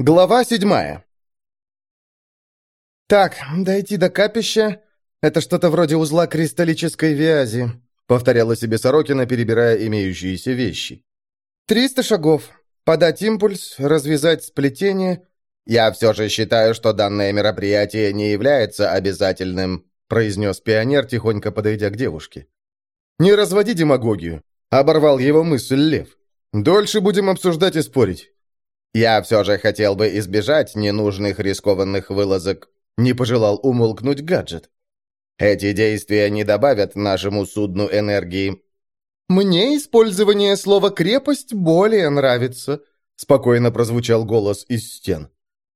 Глава седьмая. «Так, дойти до капища — это что-то вроде узла кристаллической вязи», — повторяла себе Сорокина, перебирая имеющиеся вещи. «Триста шагов. Подать импульс, развязать сплетение. Я все же считаю, что данное мероприятие не является обязательным», — произнес пионер, тихонько подойдя к девушке. «Не разводи демагогию», — оборвал его мысль Лев. «Дольше будем обсуждать и спорить. Я все же хотел бы избежать ненужных рискованных вылазок. Не пожелал умолкнуть гаджет. Эти действия не добавят нашему судну энергии. Мне использование слова «крепость» более нравится, спокойно прозвучал голос из стен.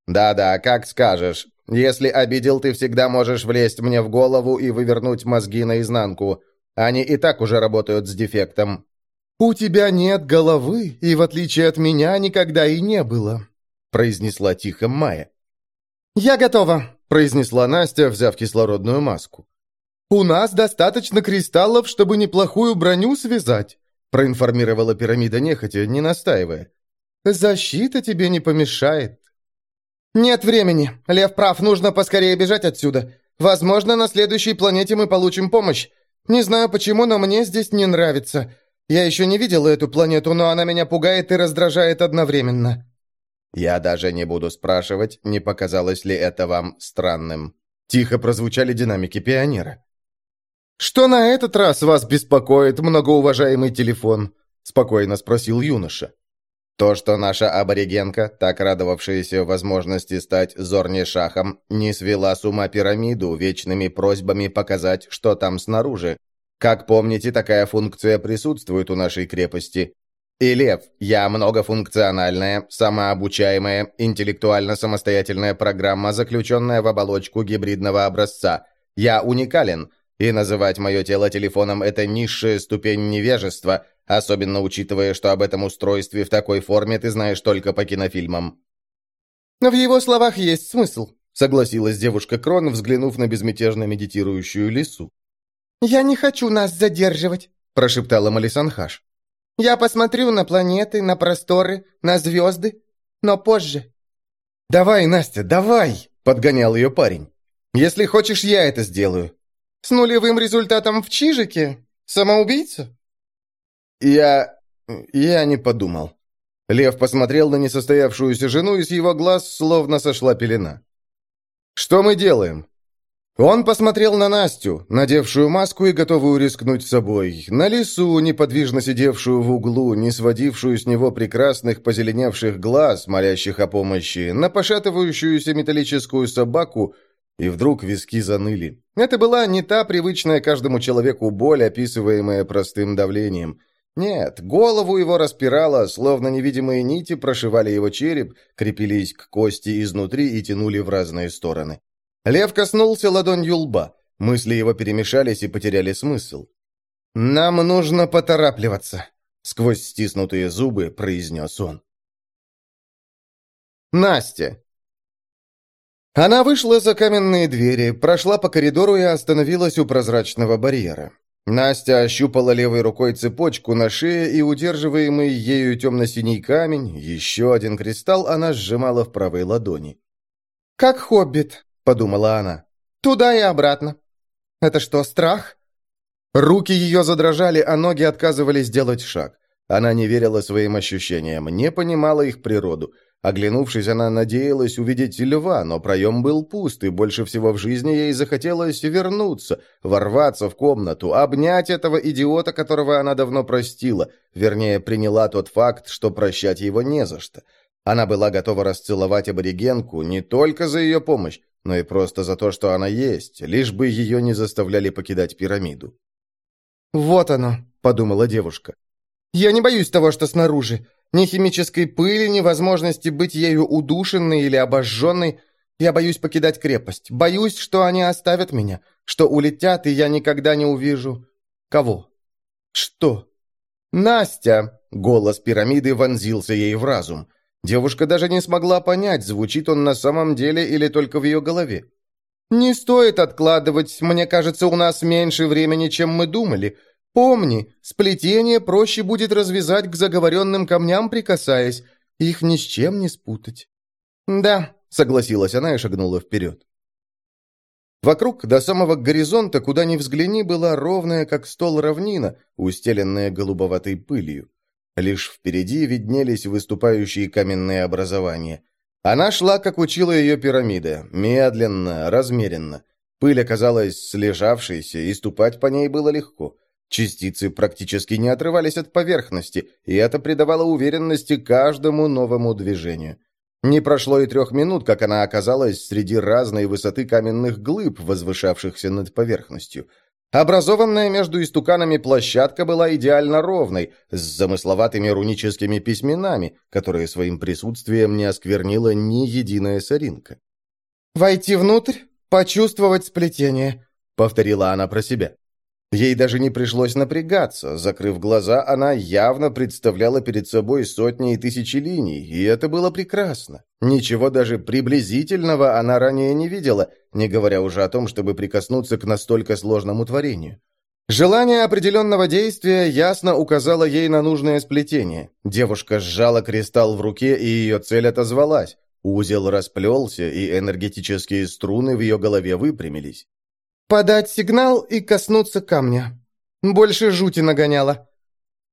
Да-да, как скажешь. Если обидел, ты всегда можешь влезть мне в голову и вывернуть мозги наизнанку. Они и так уже работают с дефектом. «У тебя нет головы, и, в отличие от меня, никогда и не было», — произнесла тихо Майя. «Я готова», — произнесла Настя, взяв кислородную маску. «У нас достаточно кристаллов, чтобы неплохую броню связать», — проинформировала пирамида нехотя, не настаивая. «Защита тебе не помешает». «Нет времени. Лев прав, нужно поскорее бежать отсюда. Возможно, на следующей планете мы получим помощь. Не знаю почему, но мне здесь не нравится. Я еще не видела эту планету, но она меня пугает и раздражает одновременно». «Я даже не буду спрашивать, не показалось ли это вам странным». Тихо прозвучали динамики пионера. «Что на этот раз вас беспокоит, многоуважаемый телефон?» — спокойно спросил юноша. То, что наша аборигенка, так радовавшаяся возможности стать Зорни-Шахом, не свела с ума пирамиду вечными просьбами показать, что там снаружи, как помните, такая функция присутствует у нашей крепости. И Лев, я многофункциональная, самообучаемая, интеллектуально самостоятельная программа, заключенная в оболочку гибридного образца. Я уникален, и называть мое тело телефоном – это низшая ступень невежества, особенно учитывая, что об этом устройстве в такой форме ты знаешь только по кинофильмам. «В его словах есть смысл», — согласилась девушка Крон, взглянув на безмятежно медитирующую лису. «Я не хочу нас задерживать», – прошептала Малисанхаш. «Я посмотрю на планеты, на просторы, на звезды, но позже». «Давай, Настя, давай!» – подгонял ее парень. «Если хочешь, я это сделаю». «С нулевым результатом в Чижике? Самоубийца?» «Я... я не подумал». Лев посмотрел на несостоявшуюся жену, и с его глаз словно сошла пелена. «Что мы делаем?» Он посмотрел на Настю, надевшую маску и готовую рискнуть собой, на лису, неподвижно сидевшую в углу, не сводившую с него прекрасных позеленевших глаз, молящих о помощи, на пошатывающуюся металлическую собаку, и вдруг виски заныли. Это была не та привычная каждому человеку боль, описываемая простым давлением. Нет, голову его распирало, словно невидимые нити прошивали его череп, крепились к кости изнутри и тянули в разные стороны. Лев коснулся ладонью лба. Мысли его перемешались и потеряли смысл. «Нам нужно поторапливаться», — сквозь стиснутые зубы произнес он. Настя. Она вышла за каменные двери, прошла по коридору и остановилась у прозрачного барьера. Настя ощупала левой рукой цепочку на шее, и удерживаемый ею темно-синий камень, еще один кристалл, она сжимала в правой ладони. «Как хоббит», — подумала она. «Туда и обратно». «Это что, страх?» Руки ее задрожали, а ноги отказывались делать шаг. Она не верила своим ощущениям, не понимала их природу. Оглянувшись, она надеялась увидеть льва, но проем был пуст, и больше всего в жизни ей захотелось вернуться, ворваться в комнату, обнять этого идиота, которого она давно простила, вернее, приняла тот факт, что прощать его не за что. Она была готова расцеловать аборигенку не только за ее помощь, но и просто за то, что она есть, лишь бы ее не заставляли покидать пирамиду. «Вот оно», — подумала девушка. «Я не боюсь того, что снаружи. Ни химической пыли, ни возможности быть ею удушенной или обожженной. Я боюсь покидать крепость. Боюсь, что они оставят меня, что улетят, и я никогда не увижу... Кого? Что?» «Настя!» — голос пирамиды вонзился ей в разум — Девушка даже не смогла понять, звучит он на самом деле или только в ее голове. «Не стоит откладывать, мне кажется, у нас меньше времени, чем мы думали. Помни, сплетение проще будет развязать к заговоренным камням, прикасаясь, их ни с чем не спутать». «Да», — согласилась она и шагнула вперед. Вокруг, до самого горизонта, куда ни взгляни, была ровная, как стол равнина, устеленная голубоватой пылью. Лишь впереди виднелись выступающие каменные образования. Она шла, как учила ее пирамида, медленно, размеренно. Пыль оказалась слежавшейся, и ступать по ней было легко. Частицы практически не отрывались от поверхности, и это придавало уверенности каждому новому движению. Не прошло и трех минут, как она оказалась среди разной высоты каменных глыб, возвышавшихся над поверхностью. Образованная между истуканами площадка была идеально ровной, с замысловатыми руническими письменами, которые своим присутствием не осквернила ни единая соринка. «Войти внутрь, почувствовать сплетение», — повторила она про себя. Ей даже не пришлось напрягаться. Закрыв глаза, она явно представляла перед собой сотни и тысячи линий, и это было прекрасно. Ничего даже приблизительного она ранее не видела, не говоря уже о том, чтобы прикоснуться к настолько сложному творению. Желание определенного действия ясно указало ей на нужное сплетение. Девушка сжала кристалл в руке, и ее цель отозвалась. Узел расплелся, и энергетические струны в ее голове выпрямились. Подать сигнал и коснуться камня. Больше жути нагоняло.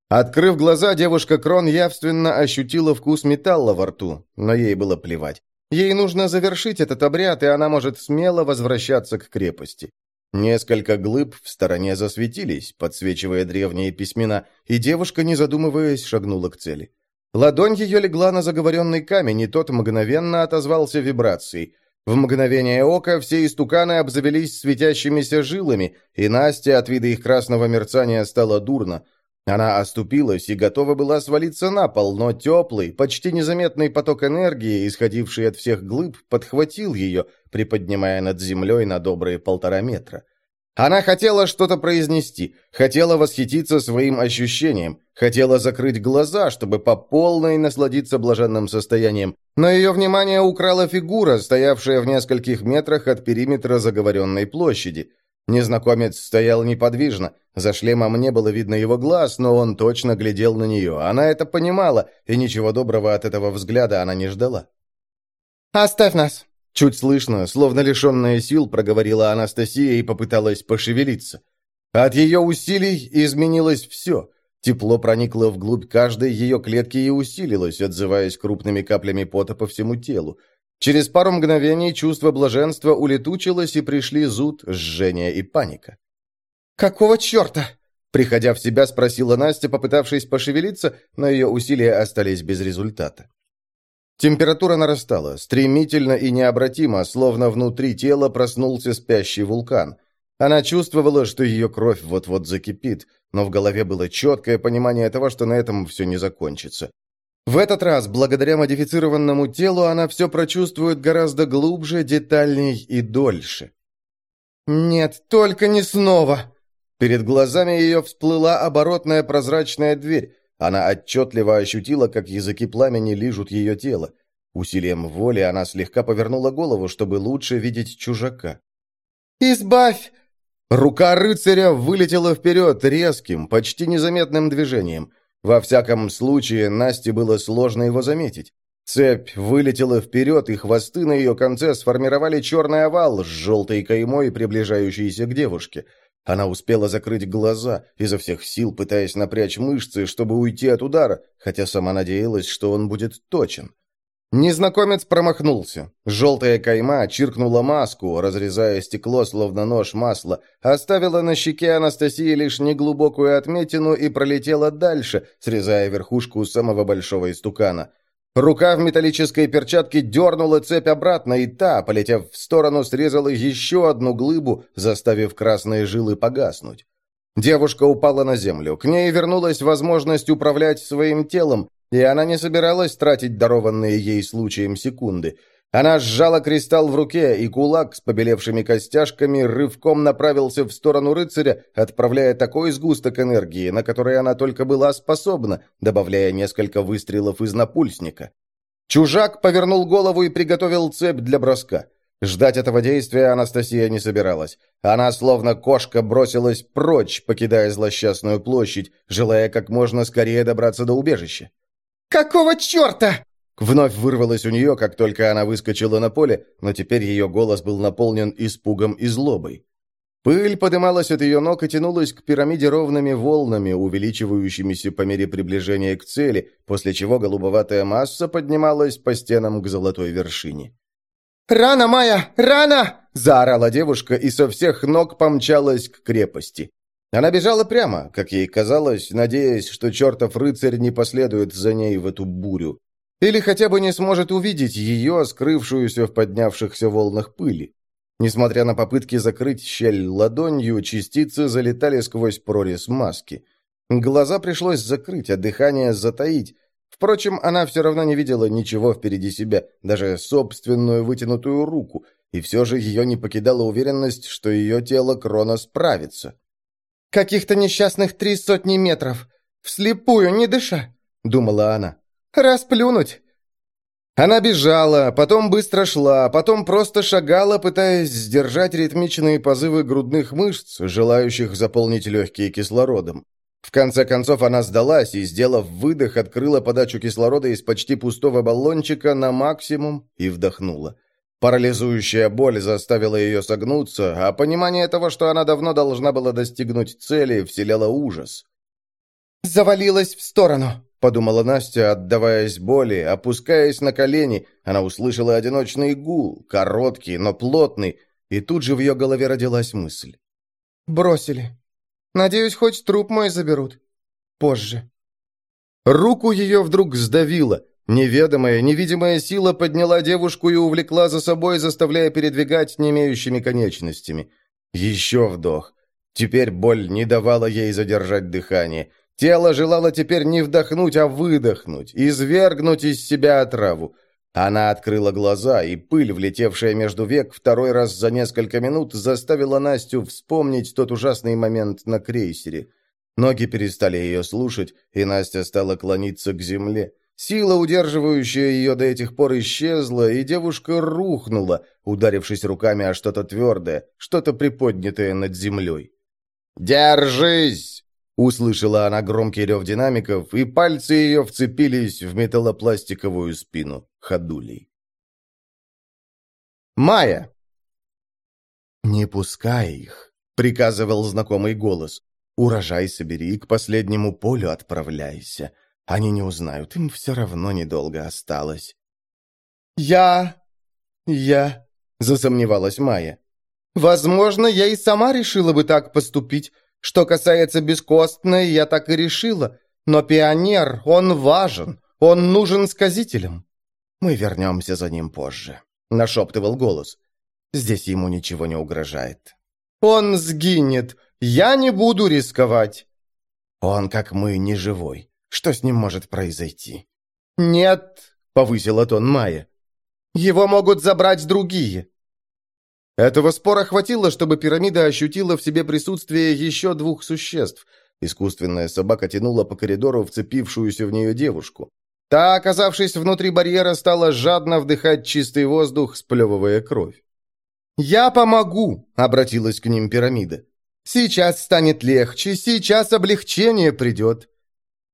Открыв глаза, девушка Крон явственно ощутила вкус металла во рту, но ей было плевать. Ей нужно завершить этот обряд, и она может смело возвращаться к крепости. Несколько глыб в стороне засветились, подсвечивая древние письмена, и девушка, не задумываясь, шагнула к цели. Ладонь ее легла на заговоренный камень, и тот мгновенно отозвался вибрацией. В мгновение ока все истуканы обзавелись светящимися жилами, и Настя от вида их красного мерцания стало дурно. Она оступилась и готова была свалиться на пол, но теплый, почти незаметный поток энергии, исходивший от всех глыб, подхватил ее, приподнимая над землей на добрые полтора метра. Она хотела что-то произнести, хотела восхититься своим ощущением, хотела закрыть глаза, чтобы по полной насладиться блаженным состоянием, но ее внимание украла фигура, стоявшая в нескольких метрах от периметра заговоренной площади. Незнакомец стоял неподвижно, за шлемом не было видно его глаз, но он точно глядел на нее. Она это понимала, и ничего доброго от этого взгляда она не ждала. «Оставь нас!» Чуть слышно, словно лишенная сил, проговорила Анастасия и попыталась пошевелиться. От ее усилий изменилось все. Тепло проникло вглубь каждой ее клетки и усилилось, отзываясь крупными каплями пота по всему телу. Через пару мгновений чувство блаженства улетучилось, и пришли зуд, жжение и паника. «Какого черта?» Приходя в себя, спросила Настя, попытавшись пошевелиться, но ее усилия остались без результата. Температура нарастала, стремительно и необратимо, словно внутри тела проснулся спящий вулкан. Она чувствовала, что ее кровь вот-вот закипит, но в голове было четкое понимание того, что на этом все не закончится. В этот раз, благодаря модифицированному телу, она все прочувствует гораздо глубже, детальней и дольше. «Нет, только не снова!» Перед глазами ее всплыла оборотная прозрачная дверь, она отчетливо ощутила, как языки пламени лижут ее тело. Усилием воли она слегка повернула голову, чтобы лучше видеть чужака. «Избавь!» Рука рыцаря вылетела вперед резким, почти незаметным движением. Во всяком случае, Насте было сложно его заметить. Цепь вылетела вперед, и хвосты на ее конце сформировали черный овал с желтой каймой, приближающейся к девушке. Она успела закрыть глаза, изо всех сил пытаясь напрячь мышцы, чтобы уйти от удара, хотя сама надеялась, что он будет точен. Незнакомец промахнулся. Желтая кайма чиркнула маску, разрезая стекло, словно нож масла, оставила на щеке Анастасии лишь неглубокую отметину и пролетела дальше, срезая верхушку самого большого истукана. Рука в металлической перчатке дернула цепь обратно, и та, полетев в сторону, срезала еще одну глыбу, заставив красные жилы погаснуть. Девушка упала на землю. К ней вернулась возможность управлять своим телом, и она не собиралась тратить дарованные ей случаем секунды. Она сжала кристалл в руке, и кулак с побелевшими костяшками рывком направился в сторону рыцаря, отправляя такой сгусток энергии, на который она только была способна, добавляя несколько выстрелов из напульсника. Чужак повернул голову и приготовил цепь для броска. Ждать этого действия Анастасия не собиралась. Она, словно кошка, бросилась прочь, покидая злосчастную площадь, желая как можно скорее добраться до убежища. «Какого черта?» Вновь вырвалось у нее, как только она выскочила на поле, но теперь ее голос был наполнен испугом и злобой. Пыль подымалась от ее ног и тянулась к пирамиде ровными волнами, увеличивающимися по мере приближения к цели, после чего голубоватая масса поднималась по стенам к золотой вершине. «Рано, Майя! Рано!» – заорала девушка и со всех ног помчалась к крепости. Она бежала прямо, как ей казалось, надеясь, что чертов рыцарь не последует за ней в эту бурю. Или хотя бы не сможет увидеть ее, скрывшуюся в поднявшихся волнах пыли. Несмотря на попытки закрыть щель ладонью, частицы залетали сквозь прорез маски. Глаза пришлось закрыть, а дыхание затаить. Впрочем, она все равно не видела ничего впереди себя, даже собственную вытянутую руку, и все же ее не покидала уверенность, что ее тело Крона справится. «Каких-то несчастных три сотни метров! Вслепую, не дыша!» — думала она. Расплюнуть!» Она бежала, потом быстро шла, потом просто шагала, пытаясь сдержать ритмичные позывы грудных мышц, желающих заполнить легкие кислородом. В конце концов она сдалась и, сделав выдох, открыла подачу кислорода из почти пустого баллончика на максимум и вдохнула. Парализующая боль заставила ее согнуться, а понимание того, что она давно должна была достигнуть цели, вселяло ужас. «Завалилась в сторону», — подумала Настя, отдаваясь боли, опускаясь на колени. Она услышала одиночный гул, короткий, но плотный, и тут же в ее голове родилась мысль. «Бросили. Надеюсь, хоть труп мой заберут. Позже». Руку ее вдруг сдавило. Неведомая, невидимая сила подняла девушку и увлекла за собой, заставляя передвигать немеющими конечностями. Еще вдох. Теперь боль не давала ей задержать дыхание. Тело желало теперь не вдохнуть, а выдохнуть, извергнуть из себя отраву. Она открыла глаза, и пыль, влетевшая между век второй раз за несколько минут, заставила Настю вспомнить тот ужасный момент на крейсере. Ноги перестали ее слушать, и Настя стала клониться к земле. Сила, удерживающая ее до этих пор, исчезла, и девушка рухнула, ударившись руками о что-то твердое, что-то приподнятое над землей. «Держись!» Услышала она громкий рев динамиков, и пальцы ее вцепились в металлопластиковую спину ходулей. Майя! «Не пускай их», — приказывал знакомый голос. «Урожай собери, к последнему полю отправляйся. Они не узнают, им все равно недолго осталось». «Я... я...» — засомневалась Майя. «Возможно, я и сама решила бы так поступить, что касается бескостной, я так и решила. Но пионер, он важен, он нужен сказителям. Мы вернемся за ним позже», — нашептывал голос. «Здесь ему ничего не угрожает». «Он сгинет. Я не буду рисковать». «Он, как мы, не живой. Что с ним может произойти?» «Нет», — повысила тон Майя. «Его могут забрать другие. Этого спора хватило, чтобы пирамида ощутила в себе присутствие еще двух существ. Искусственная собака тянула по коридору вцепившуюся в нее девушку. Та, оказавшись внутри барьера, стала жадно вдыхать чистый воздух, сплевывая кровь. «Я помогу!» — обратилась к ним пирамида. «Сейчас станет легче, сейчас облегчение придет».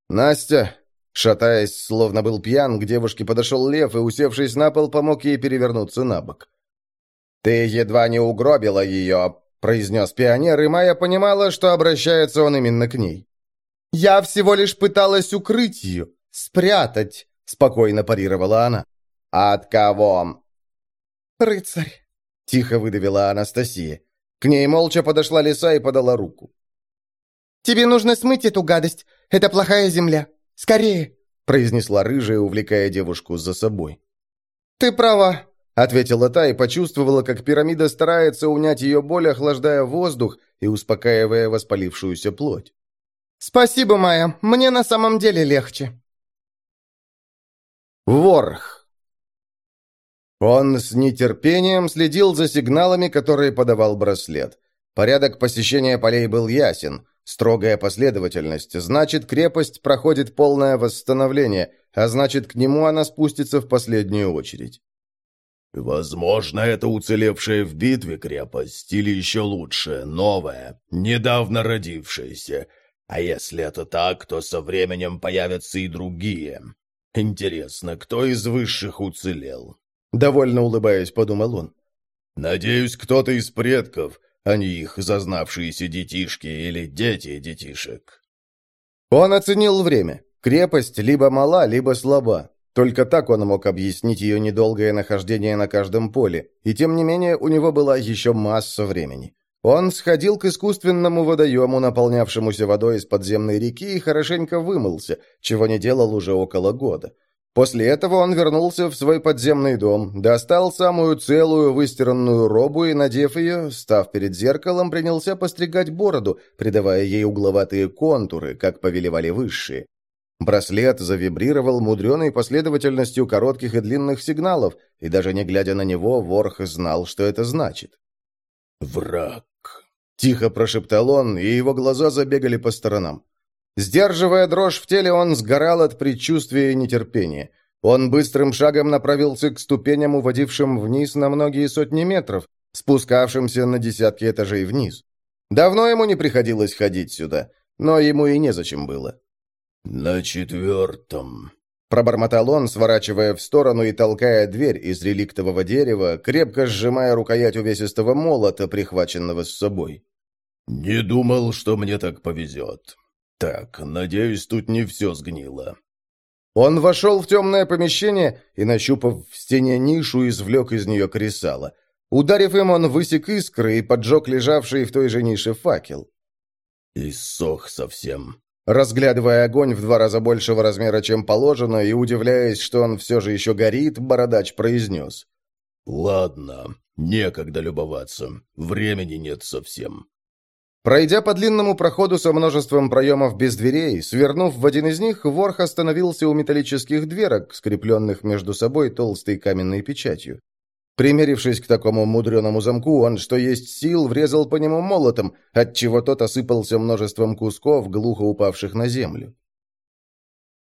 Настя, шатаясь, словно был пьян, к девушке подошел лев и, усевшись на пол, помог ей перевернуться на бок. «Ты едва не угробила ее», — произнес пионер, и Майя понимала, что обращается он именно к ней. «Я всего лишь пыталась укрыть ее, спрятать», — спокойно парировала она. «От кого?» «Рыцарь», — тихо выдавила Анастасия. К ней молча подошла лиса и подала руку. «Тебе нужно смыть эту гадость. Это плохая земля. Скорее!» произнесла рыжая, увлекая девушку за собой. «Ты права. Ответила та и почувствовала, как пирамида старается унять ее боль, охлаждая воздух и успокаивая воспалившуюся плоть. «Спасибо, Майя. Мне на самом деле легче». Ворх. Он с нетерпением следил за сигналами, которые подавал браслет. Порядок посещения полей был ясен. Строгая последовательность. Значит, крепость проходит полное восстановление, а значит, к нему она спустится в последнюю очередь. «Возможно, это уцелевшая в битве крепость, или еще лучше, новая, недавно родившаяся. А если это так, то со временем появятся и другие. Интересно, кто из высших уцелел?» Довольно улыбаясь, подумал он. «Надеюсь, кто-то из предков, а не их зазнавшиеся детишки или дети детишек». Он оценил время. Крепость либо мала, либо слаба. Только так он мог объяснить ее недолгое нахождение на каждом поле, и тем не менее у него была еще масса времени. Он сходил к искусственному водоему, наполнявшемуся водой из подземной реки, и хорошенько вымылся, чего не делал уже около года. После этого он вернулся в свой подземный дом, достал самую целую выстиранную робу и, надев ее, став перед зеркалом, принялся постригать бороду, придавая ей угловатые контуры, как повелевали высшие. Браслет завибрировал мудреной последовательностью коротких и длинных сигналов, и даже не глядя на него, Ворх знал, что это значит. «Враг», — тихо прошептал он, и его глаза забегали по сторонам. Сдерживая дрожь в теле, он сгорал от предчувствия и нетерпения. Он быстрым шагом направился к ступеням, уводившим вниз на многие сотни метров, спускавшимся на десятки этажей вниз. Давно ему не приходилось ходить сюда, но ему и незачем было. «На четвертом», — пробормотал он, сворачивая в сторону и толкая дверь из реликтового дерева, крепко сжимая рукоять увесистого молота, прихваченного с собой. «Не думал, что мне так повезет. Так, надеюсь, тут не все сгнило». Он вошел в темное помещение и, нащупав в стене нишу, извлек из нее кресало. Ударив им, он высек искры и поджег лежавший в той же нише факел. «Иссох совсем», Разглядывая огонь в два раза большего размера, чем положено, и удивляясь, что он все же еще горит, бородач произнес. «Ладно, некогда любоваться. Времени нет совсем». Пройдя по длинному проходу со множеством проемов без дверей, свернув в один из них, Ворх остановился у металлических дверок, скрепленных между собой толстой каменной печатью. Примерившись к такому мудреному замку, он, что есть сил, врезал по нему молотом, отчего тот осыпался множеством кусков, глухо упавших на землю.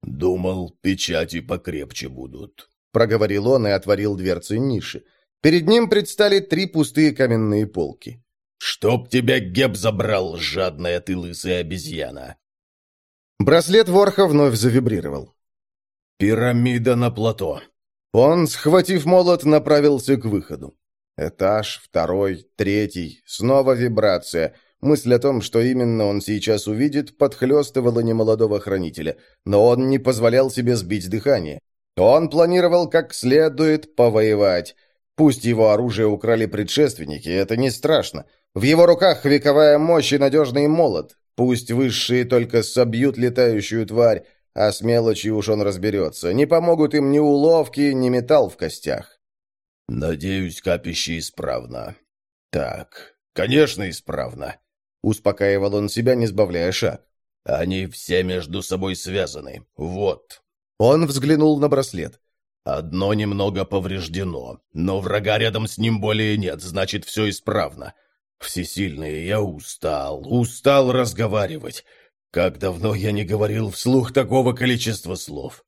«Думал, печати покрепче будут», — проговорил он и отворил дверцы ниши. Перед ним предстали три пустые каменные полки. «Чтоб тебя Геб забрал, жадная ты лысая обезьяна!» Браслет Ворха вновь завибрировал. «Пирамида на плато. Он, схватив молот, направился к выходу. Этаж, второй, третий, снова вибрация. Мысль о том, что именно он сейчас увидит, подхлестывала немолодого хранителя, но он не позволял себе сбить дыхание. Он планировал как следует повоевать. Пусть его оружие украли предшественники, это не страшно. В его руках вековая мощь и надежный молот. Пусть высшие только собьют летающую тварь, а с мелочью уж он разберется. Не помогут им ни уловки, ни металл в костях. «Надеюсь, капище исправно». «Так, конечно, исправно», — успокаивал он себя, не сбавляя шаг. «Они все между собой связаны. Вот». Он взглянул на браслет. «Одно немного повреждено, но врага рядом с ним более нет, значит, все исправно. Всесильный, я устал, устал разговаривать. Как давно я не говорил вслух такого количества слов.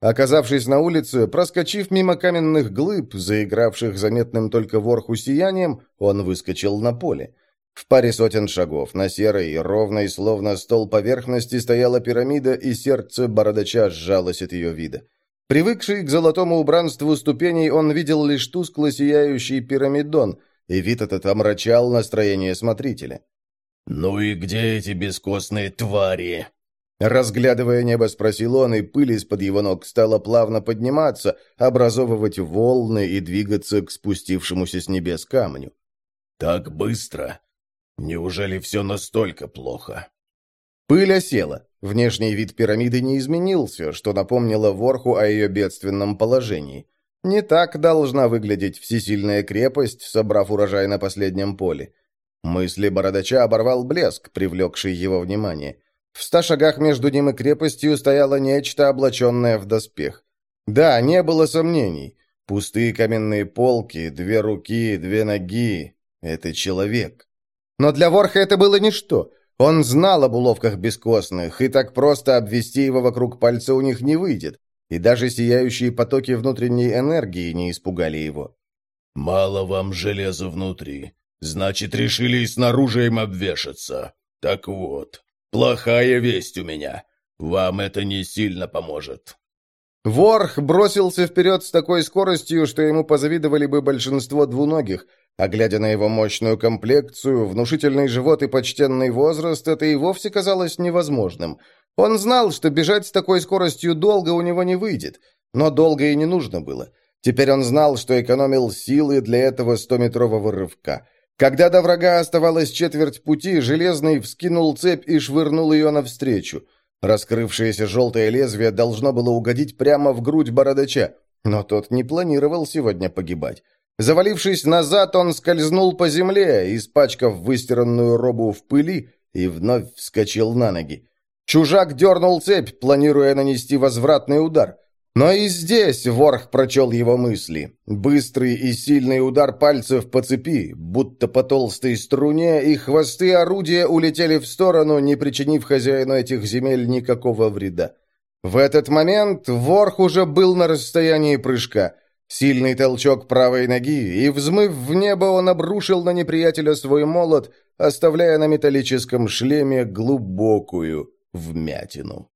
Оказавшись на улице, проскочив мимо каменных глыб, заигравших заметным только ворху сиянием, он выскочил на поле. В паре сотен шагов на серой, ровной, словно стол поверхности, стояла пирамида, и сердце бородача сжалось от ее вида. Привыкший к золотому убранству ступеней, он видел лишь тускло сияющий пирамидон, и вид этот омрачал настроение смотрителя. «Ну и где эти бескостные твари?» Разглядывая небо, спросил он, и пыль из-под его ног стала плавно подниматься, образовывать волны и двигаться к спустившемуся с небес камню. «Так быстро? Неужели все настолько плохо?» Пыль осела. Внешний вид пирамиды не изменился, что напомнило Ворху о ее бедственном положении. Не так должна выглядеть всесильная крепость, собрав урожай на последнем поле. Мысли бородача оборвал блеск, привлекший его внимание. В ста шагах между ним и крепостью стояло нечто, облаченное в доспех. Да, не было сомнений. Пустые каменные полки, две руки, две ноги. Это человек. Но для Ворха это было ничто. Он знал об уловках бескостных, и так просто обвести его вокруг пальца у них не выйдет. И даже сияющие потоки внутренней энергии не испугали его. «Мало вам железа внутри. Значит, решили и снаружи им обвешаться. Так вот, плохая весть у меня. Вам это не сильно поможет. Ворх бросился вперед с такой скоростью, что ему позавидовали бы большинство двуногих, а глядя на его мощную комплекцию, внушительный живот и почтенный возраст, это и вовсе казалось невозможным. Он знал, что бежать с такой скоростью долго у него не выйдет, но долго и не нужно было. Теперь он знал, что экономил силы для этого стометрового рывка. Когда до врага оставалось четверть пути, Железный вскинул цепь и швырнул ее навстречу. Раскрывшееся желтое лезвие должно было угодить прямо в грудь бородача, но тот не планировал сегодня погибать. Завалившись назад, он скользнул по земле, испачкав выстиранную робу в пыли, и вновь вскочил на ноги. Чужак дернул цепь, планируя нанести возвратный удар. Но и здесь Ворх прочел его мысли. Быстрый и сильный удар пальцев по цепи, будто по толстой струне, и хвосты орудия улетели в сторону, не причинив хозяину этих земель никакого вреда. В этот момент Ворх уже был на расстоянии прыжка. Сильный толчок правой ноги, и, взмыв в небо, он обрушил на неприятеля свой молот, оставляя на металлическом шлеме глубокую вмятину.